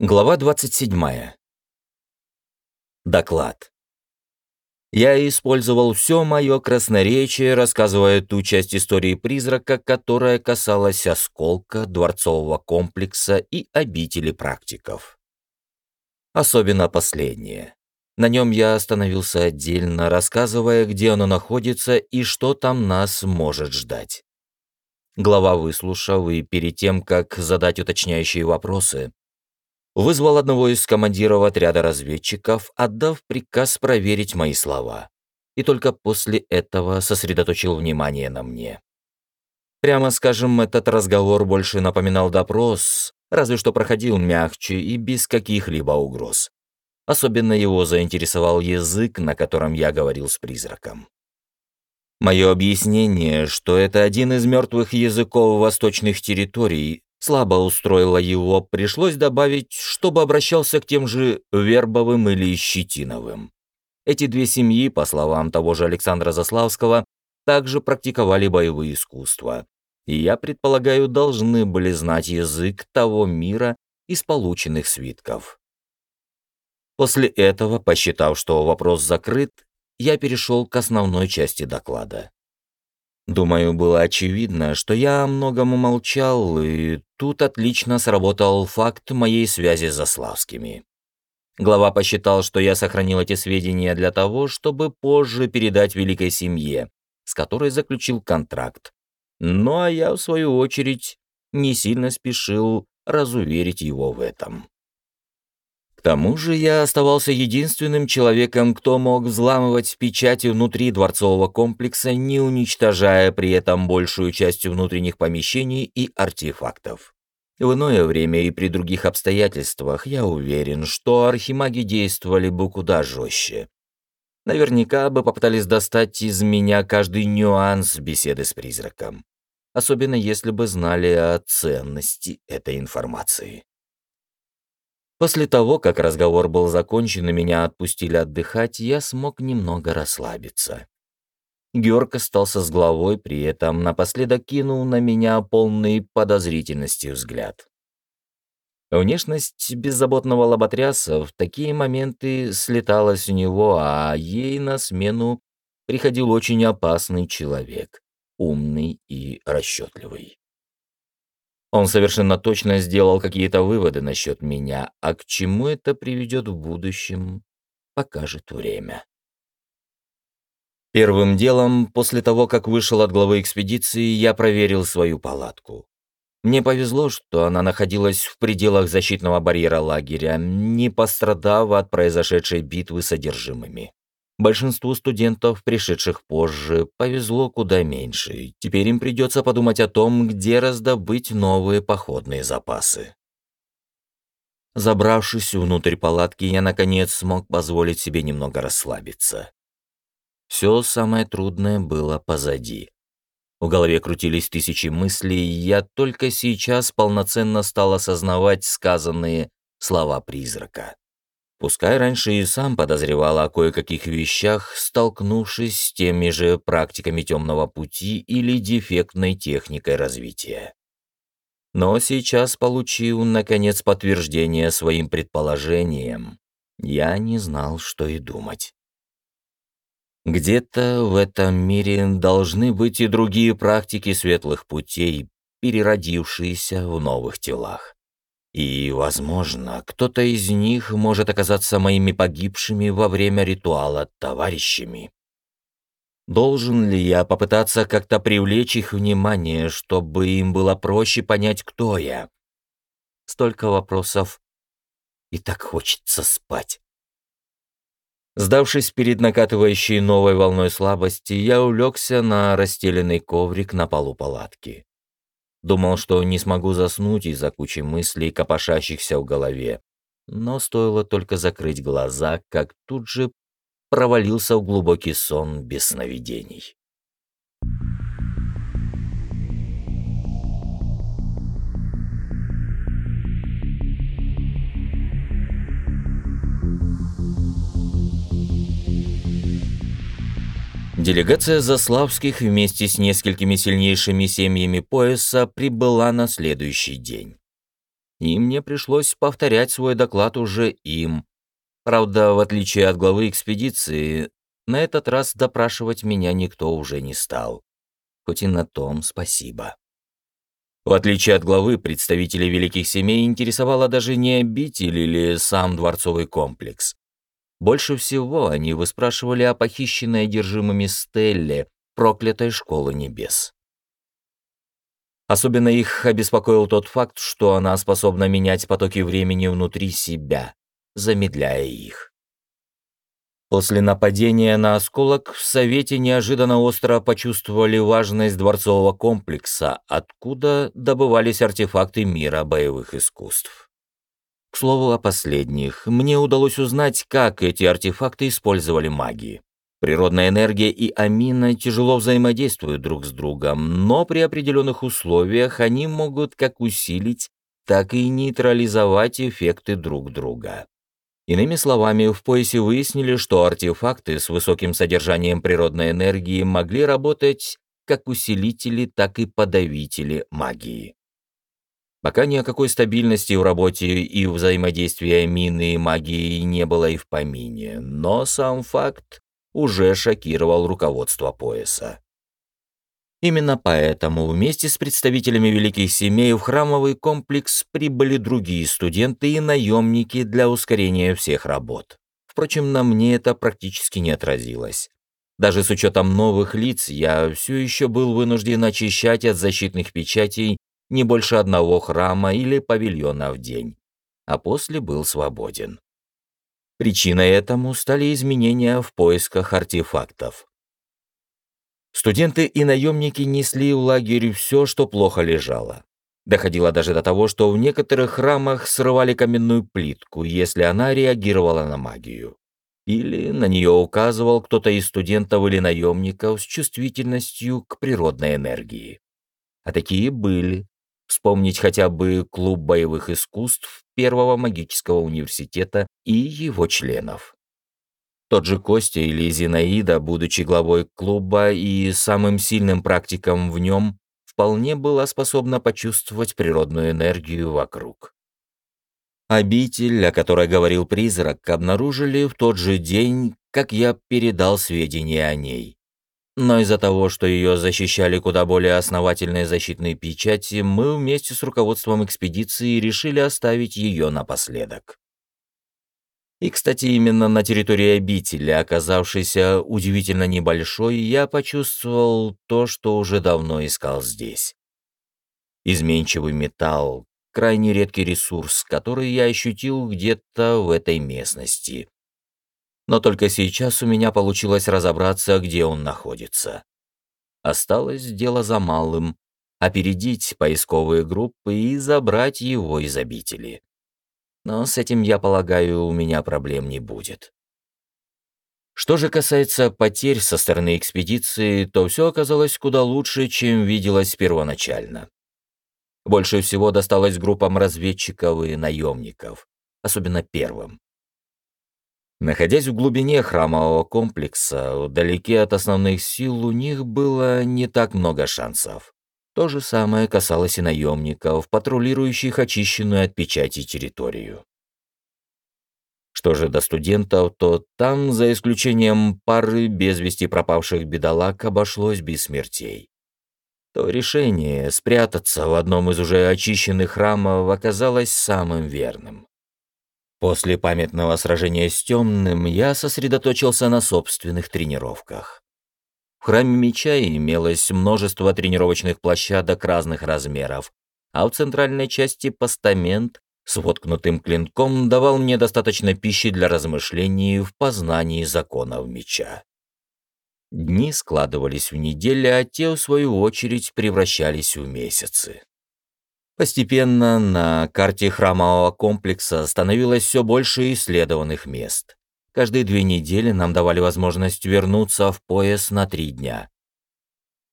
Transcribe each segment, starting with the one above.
Глава 27. Доклад. Я использовал все мое красноречие, рассказывая ту часть истории призрака, которая касалась осколка, дворцового комплекса и обители практиков. Особенно последнее. На нем я остановился отдельно, рассказывая, где оно находится и что там нас может ждать. Глава выслушав и перед тем, как задать уточняющие вопросы, вызвал одного из командиров отряда разведчиков, отдав приказ проверить мои слова. И только после этого сосредоточил внимание на мне. Прямо скажем, этот разговор больше напоминал допрос, разве что проходил мягче и без каких-либо угроз. Особенно его заинтересовал язык, на котором я говорил с призраком. Мое объяснение, что это один из мертвых языков восточных территорий, слабо устроило его, пришлось добавить, чтобы обращался к тем же Вербовым или Щетиновым. Эти две семьи, по словам того же Александра Заславского, также практиковали боевые искусства. И я предполагаю, должны были знать язык того мира из полученных свитков. После этого, посчитав, что вопрос закрыт, я перешел к основной части доклада. Думаю, было очевидно, что я о многом умолчал, и тут отлично сработал факт моей связи с Заславскими. Глава посчитал, что я сохранил эти сведения для того, чтобы позже передать великой семье, с которой заключил контракт. Ну а я, в свою очередь, не сильно спешил разуверить его в этом. К тому же я оставался единственным человеком, кто мог взламывать печати внутри дворцового комплекса, не уничтожая при этом большую часть внутренних помещений и артефактов. В иное время и при других обстоятельствах я уверен, что архимаги действовали бы куда жестче. Наверняка бы попытались достать из меня каждый нюанс беседы с призраком. Особенно если бы знали о ценности этой информации. После того, как разговор был закончен и меня отпустили отдыхать, я смог немного расслабиться. Георг остался с главой, при этом напоследок кинул на меня полный подозрительности взгляд. Внешность беззаботного лоботряса в такие моменты слеталась у него, а ей на смену приходил очень опасный человек, умный и расчетливый. Он совершенно точно сделал какие-то выводы насчет меня, а к чему это приведет в будущем, покажет время. Первым делом, после того, как вышел от главы экспедиции, я проверил свою палатку. Мне повезло, что она находилась в пределах защитного барьера лагеря, не пострадав от произошедшей битвы с содержимыми. Большинству студентов, пришедших позже, повезло куда меньше. Теперь им придется подумать о том, где раздобыть новые походные запасы. Забравшись внутрь палатки, я, наконец, смог позволить себе немного расслабиться. Все самое трудное было позади. В голове крутились тысячи мыслей, и я только сейчас полноценно стал осознавать сказанные слова призрака. Пускай раньше и сам подозревал о кое-каких вещах, столкнувшись с теми же практиками темного пути или дефектной техникой развития. Но сейчас, получив, наконец, подтверждение своим предположениям, я не знал, что и думать. Где-то в этом мире должны быть и другие практики светлых путей, переродившиеся в новых телах. И, возможно, кто-то из них может оказаться моими погибшими во время ритуала товарищами. Должен ли я попытаться как-то привлечь их внимание, чтобы им было проще понять, кто я? Столько вопросов, и так хочется спать. Сдавшись перед накатывающей новой волной слабости, я улегся на расстеленный коврик на полу палатки. Думал, что не смогу заснуть из-за кучи мыслей, копошащихся в голове. Но стоило только закрыть глаза, как тут же провалился в глубокий сон без сновидений. Делегация Заславских вместе с несколькими сильнейшими семьями пояса прибыла на следующий день. и мне пришлось повторять свой доклад уже им. Правда, в отличие от главы экспедиции, на этот раз допрашивать меня никто уже не стал. Хоть и на том спасибо. В отличие от главы, представителей великих семей интересовала даже не обитель или сам дворцовый комплекс. Больше всего они выспрашивали о похищенной одержимыми Стелле, проклятой школы небес. Особенно их обеспокоил тот факт, что она способна менять потоки времени внутри себя, замедляя их. После нападения на осколок в Совете неожиданно остро почувствовали важность дворцового комплекса, откуда добывались артефакты мира боевых искусств. К слову о последних, мне удалось узнать, как эти артефакты использовали маги. Природная энергия и амина тяжело взаимодействуют друг с другом, но при определенных условиях они могут как усилить, так и нейтрализовать эффекты друг друга. Иными словами, в поясе выяснили, что артефакты с высоким содержанием природной энергии могли работать как усилители, так и подавители магии. Пока ни о какой стабильности в работе и взаимодействии амины и магии не было и в помине, но сам факт уже шокировал руководство пояса. Именно поэтому вместе с представителями великих семей в храмовый комплекс прибыли другие студенты и наемники для ускорения всех работ. Впрочем, на мне это практически не отразилось. Даже с учетом новых лиц, я все еще был вынужден очищать от защитных печатей не больше одного храма или павильона в день, а после был свободен. Причиной этому стали изменения в поисках артефактов. Студенты и наемники несли в лагерь все, что плохо лежало. Доходило даже до того, что в некоторых храмах срывали каменную плитку, если она реагировала на магию. Или на нее указывал кто-то из студентов или наемников с чувствительностью к природной энергии. А такие были. Вспомнить хотя бы клуб боевых искусств Первого магического университета и его членов. Тот же Костя или Зинаида, будучи главой клуба и самым сильным практиком в нем, вполне была способна почувствовать природную энергию вокруг. Обитель, о которой говорил призрак, обнаружили в тот же день, как я передал сведения о ней. Но из-за того, что ее защищали куда более основательные защитные печати, мы вместе с руководством экспедиции решили оставить ее напоследок. И, кстати, именно на территории обители, оказавшейся удивительно небольшой, я почувствовал то, что уже давно искал здесь. Изменчивый металл, крайне редкий ресурс, который я ощутил где-то в этой местности но только сейчас у меня получилось разобраться, где он находится. Осталось дело за малым — опередить поисковые группы и забрать его из обители. Но с этим, я полагаю, у меня проблем не будет. Что же касается потерь со стороны экспедиции, то все оказалось куда лучше, чем виделось первоначально. Больше всего досталось группам разведчиков и наемников, особенно первым. Находясь в глубине храмового комплекса, вдалеке от основных сил, у них было не так много шансов. То же самое касалось и наемников, патрулирующих очищенную от печати территорию. Что же до студентов, то там, за исключением пары без вести пропавших бедолаг, обошлось без смертей. То решение спрятаться в одном из уже очищенных храмов оказалось самым верным. После памятного сражения с темным я сосредоточился на собственных тренировках. В храме меча имелось множество тренировочных площадок разных размеров, а в центральной части постамент с воткнутым клинком давал мне достаточно пищи для размышлений в познании законов меча. Дни складывались в недели, а те, в свою очередь, превращались в месяцы. Постепенно на карте храмового комплекса становилось все больше исследованных мест. Каждые две недели нам давали возможность вернуться в пояс на три дня.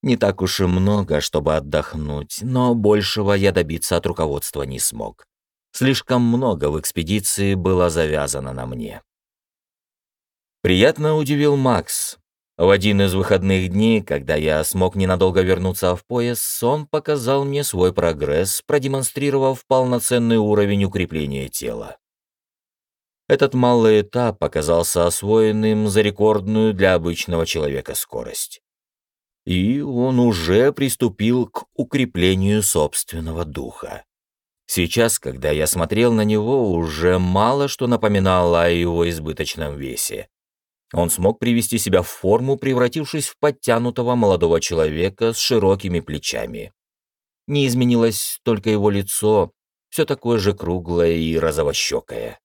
Не так уж и много, чтобы отдохнуть, но большего я добиться от руководства не смог. Слишком много в экспедиции было завязано на мне. Приятно удивил Макс. В один из выходных дней, когда я смог ненадолго вернуться в пояс, он показал мне свой прогресс, продемонстрировав полноценный уровень укрепления тела. Этот малый этап оказался освоенным за рекордную для обычного человека скорость. И он уже приступил к укреплению собственного духа. Сейчас, когда я смотрел на него, уже мало что напоминало о его избыточном весе. Он смог привести себя в форму, превратившись в подтянутого молодого человека с широкими плечами. Не изменилось только его лицо, все такое же круглое и розовощекое.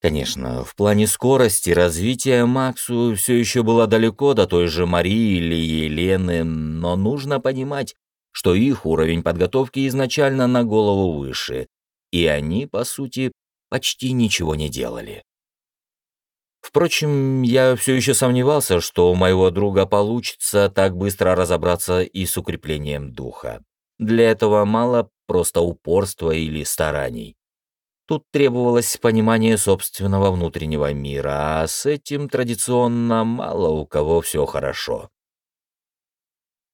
Конечно, в плане скорости развития Максу все еще было далеко до той же Марии или Елены, но нужно понимать, что их уровень подготовки изначально на голову выше, и они, по сути, почти ничего не делали. Впрочем, я все еще сомневался, что у моего друга получится так быстро разобраться и с укреплением духа. Для этого мало просто упорства или стараний. Тут требовалось понимание собственного внутреннего мира, а с этим традиционно мало у кого все хорошо.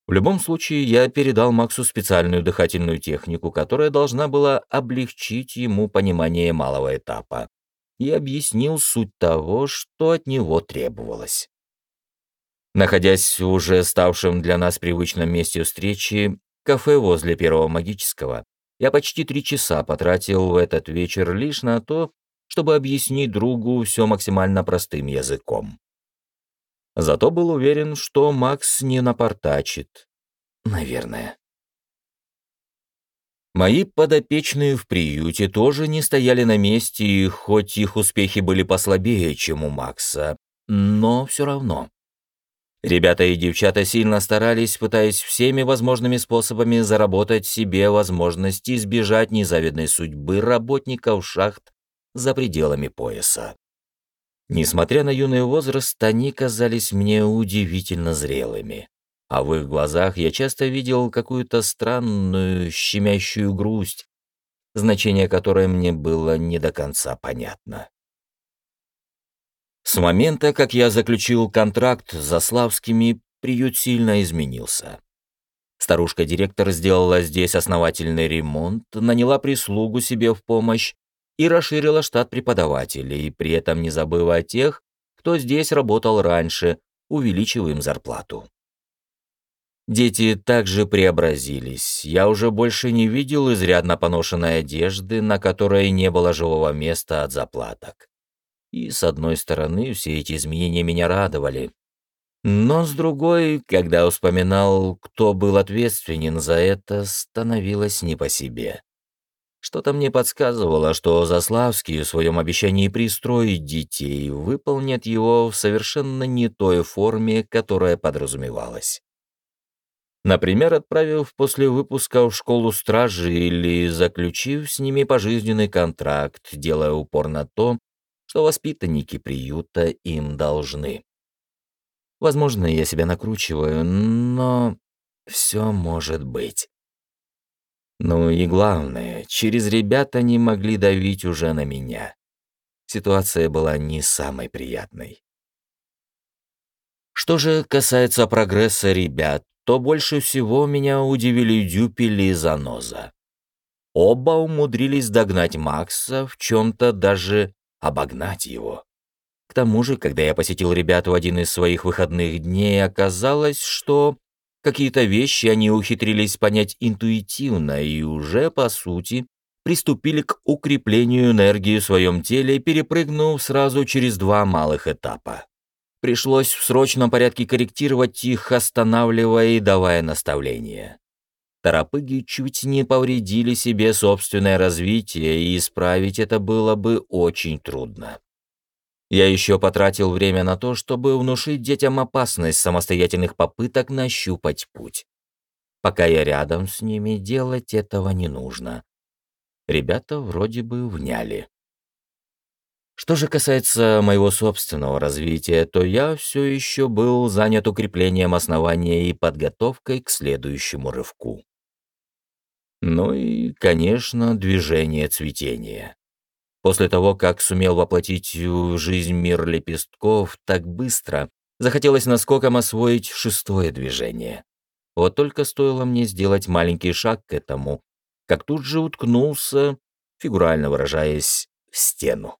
В любом случае, я передал Максу специальную дыхательную технику, которая должна была облегчить ему понимание малого этапа и объяснил суть того, что от него требовалось. Находясь уже ставшем для нас привычном месте встречи, кафе возле Первого Магического, я почти три часа потратил в этот вечер лишь на то, чтобы объяснить другу все максимально простым языком. Зато был уверен, что Макс не напортачит. Наверное. Мои подопечные в приюте тоже не стояли на месте, и хоть их успехи были послабее, чем у Макса, но все равно. Ребята и девчата сильно старались, пытаясь всеми возможными способами заработать себе возможность избежать незавидной судьбы работников шахт за пределами пояса. Несмотря на юный возраст, они казались мне удивительно зрелыми а в их глазах я часто видел какую-то странную, щемящую грусть, значение которой мне было не до конца понятно. С момента, как я заключил контракт с Заславскими, приют сильно изменился. Старушка-директор сделала здесь основательный ремонт, наняла прислугу себе в помощь и расширила штат преподавателей, при этом не забыв о тех, кто здесь работал раньше, увеличив им зарплату. Дети также преобразились. Я уже больше не видел изрядно поношенной одежды, на которой не было живого места от заплаток. И с одной стороны, все эти изменения меня радовали. Но с другой, когда вспоминал, кто был ответственен за это, становилось не по себе. Что-то мне подсказывало, что Заславский в своем обещании пристроить детей выполнят его в совершенно не той форме, которая подразумевалась. Например, отправив после выпуска в школу стражи или заключив с ними пожизненный контракт, делая упор на то, что воспитанники приюта им должны. Возможно, я себя накручиваю, но все может быть. Ну и главное, через ребят они могли давить уже на меня. Ситуация была не самой приятной. Что же касается прогресса ребят, то больше всего меня удивили Дюпель и Заноза. Оба умудрились догнать Макса, в чем-то даже обогнать его. К тому же, когда я посетил ребят в один из своих выходных дней, оказалось, что какие-то вещи они ухитрились понять интуитивно и уже, по сути, приступили к укреплению энергии в своем теле, перепрыгнув сразу через два малых этапа. Пришлось в срочном порядке корректировать их, останавливая и давая наставления. Торопыги чуть не повредили себе собственное развитие, и исправить это было бы очень трудно. Я еще потратил время на то, чтобы внушить детям опасность самостоятельных попыток нащупать путь. Пока я рядом с ними, делать этого не нужно. Ребята вроде бы вняли. Что же касается моего собственного развития, то я все еще был занят укреплением основания и подготовкой к следующему рывку. Ну и, конечно, движение цветения. После того, как сумел воплотить в жизнь мир лепестков так быстро, Захотелось наскоком освоить шестое движение. Вот только стоило мне сделать маленький шаг к этому, как тут же уткнулся, фигурально выражаясь, в стену.